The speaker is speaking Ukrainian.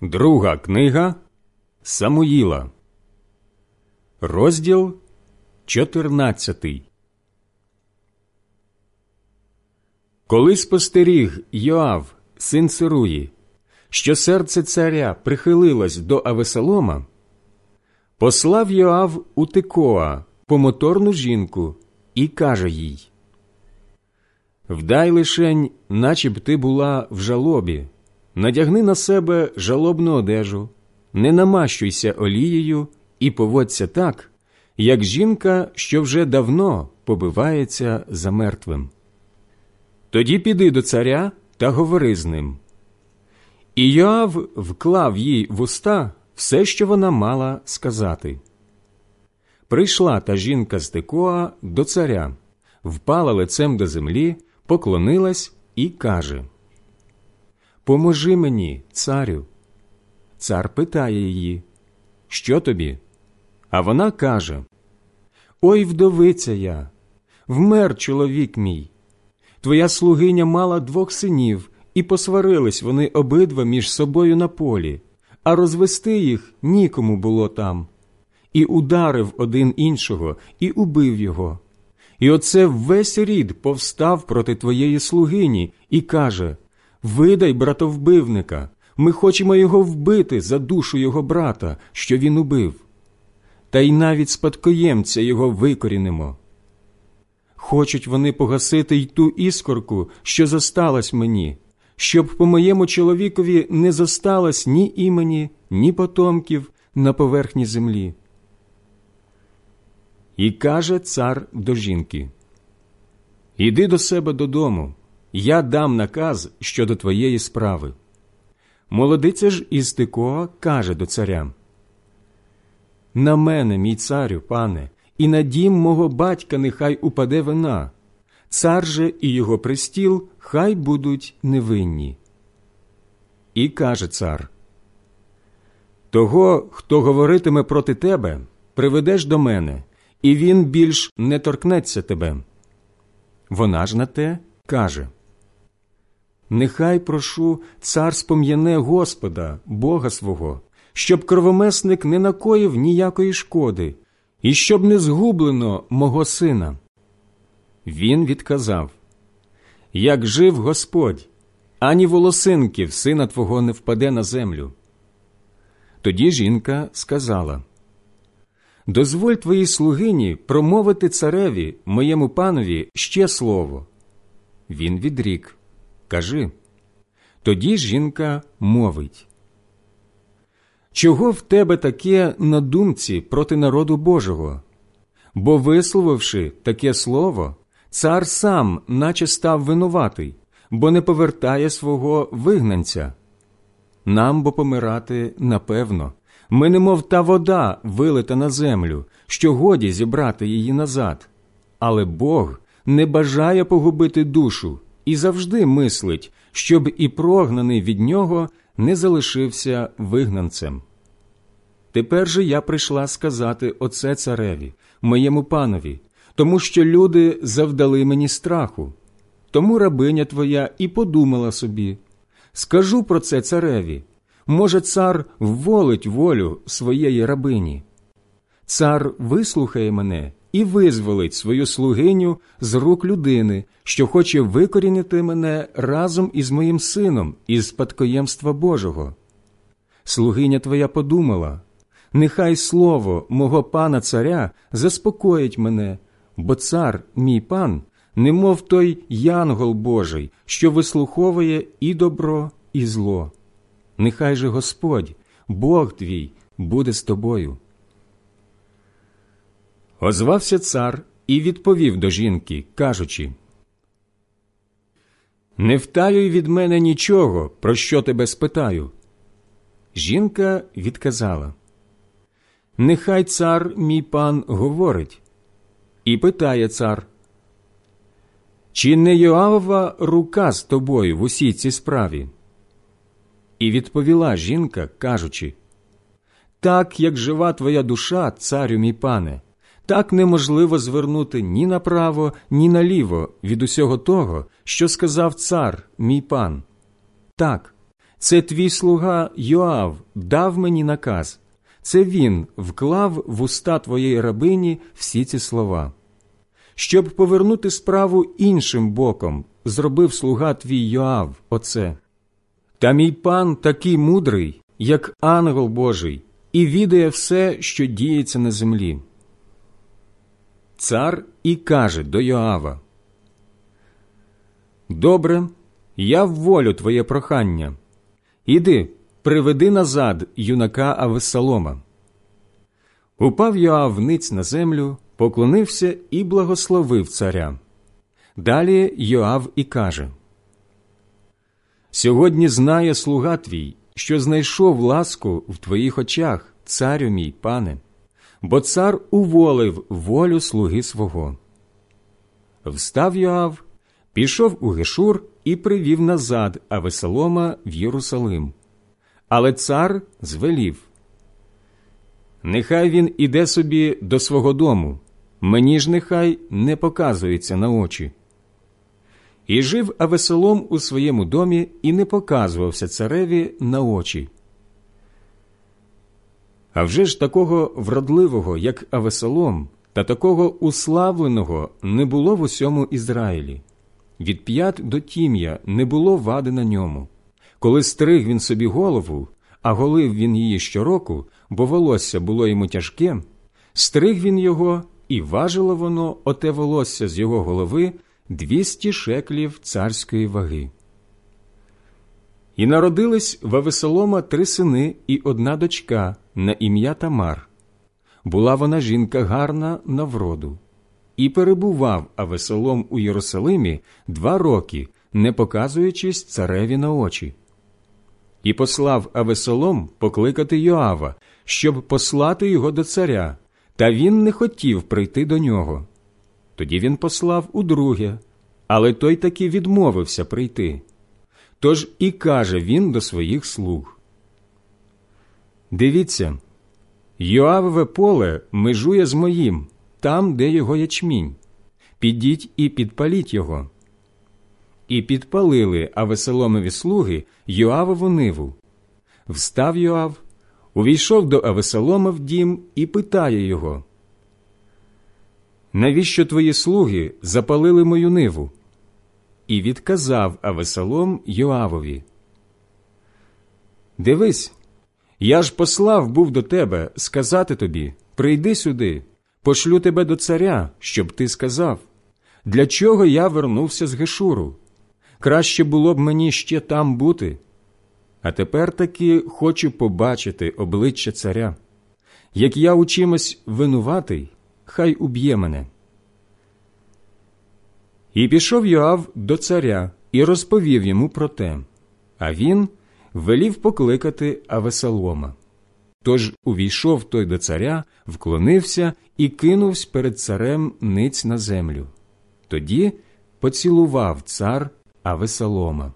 Друга книга Самуїла, розділ 14 Коли спостеріг Йоав, син Сируї, що серце царя прихилилось до Авесолома, послав Йоав у Тикоа помоторну жінку і каже їй Вдай лишень, наче б ти була в жалобі надягни на себе жалобну одежу, не намащуйся олією і поводься так, як жінка, що вже давно побивається за мертвим. Тоді піди до царя та говори з ним. І Йоав вклав їй в уста все, що вона мала сказати. Прийшла та жінка з Текоа до царя, впала лицем до землі, поклонилась і каже Поможи мені, царю. Цар питає її, Що тобі? А вона каже Ой, вдовиця я, вмер чоловік мій. Твоя слугиня мала двох синів, і посварились вони обидва між собою на полі, а розвести їх нікому було там. І ударив один іншого, і убив його. І оце весь рід повстав проти твоєї слугині і каже Видай братовбивника, ми хочемо його вбити за душу його брата, що він убив, та й навіть спадкоємця його викорінимо. Хочуть вони погасити й ту іскорку, що зосталась мені, щоб по моєму чоловікові не зосталось ні імені, ні потомків на поверхні землі. І каже цар до жінки Іди до себе додому я дам наказ щодо твоєї справи. Молодиця ж із каже до царя На мене, мій царю, пане, і на дім мого батька нехай упаде вина, цар же і його пристіл хай будуть невинні. І каже цар Того, хто говоритиме проти тебе, приведеш до мене, і він більш не торкнеться тебе. Вона ж на те каже Нехай прошу цар спом'яне Господа, Бога свого, щоб кровомесник не накоїв ніякої шкоди, і щоб не згублено мого сина. Він відказав Як жив Господь, ані волосинки в сина твого не впаде на землю. Тоді жінка сказала Дозволь твоїй слугині промовити цареві, моєму панові, ще слово. Він відрік кажи. Тоді жінка мовить. Чого в тебе таке на думці проти народу Божого? Бо, висловивши таке слово, цар сам, наче став винуватий, бо не повертає свого вигнанця. Нам бо помирати напевно. Ми, немов та вода, вилита на землю, що годі зібрати її назад. Але Бог не бажає погубити душу, і завжди мислить, щоб і прогнаний від нього не залишився вигнанцем. Тепер же я прийшла сказати оце цареві, моєму панові, тому що люди завдали мені страху. Тому рабиня твоя і подумала собі скажу про це цареві. Може, цар вволить волю своєї рабині. Цар вислухає мене і визволить свою слугиню з рук людини, що хоче викорінити мене разом із моїм сином із спадкоємства Божого. Слугиня твоя подумала нехай слово мого пана царя заспокоїть мене, бо цар, мій пан, немов той янгол Божий, що вислуховує і добро, і зло. Нехай же Господь, Бог твій, буде з тобою. Озвався цар і відповів до жінки, кажучи Не втаюй від мене нічого, про що тебе спитаю. Жінка відказала Нехай цар мій пан говорить. І питає цар Чи не Йоавова рука з тобою в усій цій справі? І відповіла жінка, кажучи Так, як жива твоя душа, царю мій пане так неможливо звернути ні направо, ні наліво від усього того, що сказав цар, мій пан. Так, Це твій слуга Йоав дав мені наказ. Це він вклав в уста твоєї рабині всі ці слова. Щоб повернути справу іншим боком, зробив слуга твій Йоав оце. Та мій пан такий мудрий, як ангел Божий, і відає все, що діється на землі. Цар і каже до Йоава Добре, я вволю твоє прохання. Іди, приведи назад юнака Авесалома. Упав Йоав ниць на землю, поклонився і благословив царя. Далі Йоав і каже Сьогодні знає слуга твій, що знайшов ласку в твоїх очах, царю мій пане, бо цар уволив волю слуги свого. Встав Йоав, пішов у Гешур і привів назад Авесолома в Єрусалим. Але цар звелів Нехай він іде собі до свого дому, мені ж нехай не показується на очі. І жив Авесолом у своєму домі і не показувався цареві на очі. А вже ж такого вродливого, як Авесолом, та такого уславленого не було в усьому Ізраїлі. Від п'ят до тім'я не було вади на ньому. Коли стриг він собі голову, а голив він її щороку, бо волосся було йому тяжке, стриг він його, і важило воно оте волосся з його голови двісті шеклів царської ваги. І народились в Авесолома три сини і одна дочка на ім'я Тамар. Була вона жінка гарна на вроду. І перебував Авесолом у Єрусалимі два роки, не показуючись цареві на очі. І послав Авесолом покликати Йоава, щоб послати його до царя, та він не хотів прийти до нього. Тоді він послав удруге, але той таки відмовився прийти. Тож і каже він до своїх слуг. Дивіться, Йоавове поле межує з моїм, там, де його ячмінь. Підіть і підпаліть його. І підпалили Авесоломові слуги Йоавову ниву. Встав Йоав, увійшов до Авесолома в дім і питає його Навіщо твої слуги запалили мою ниву? І відказав Авесолом Йоавові. Дивись, я ж послав був до тебе сказати тобі прийди сюди, пошлю тебе до царя, щоб ти сказав, для чого я вернувся з Гешуру? Краще було б мені ще там бути. А тепер таки хочу побачити обличчя царя. Як я у чимось винуватий, хай уб'є мене. І пішов Йоав до царя і розповів йому про те, а він велів покликати Авесалома. Тож увійшов той до царя, вклонився і кинувся перед царем ниць на землю. Тоді поцілував цар Авесалома.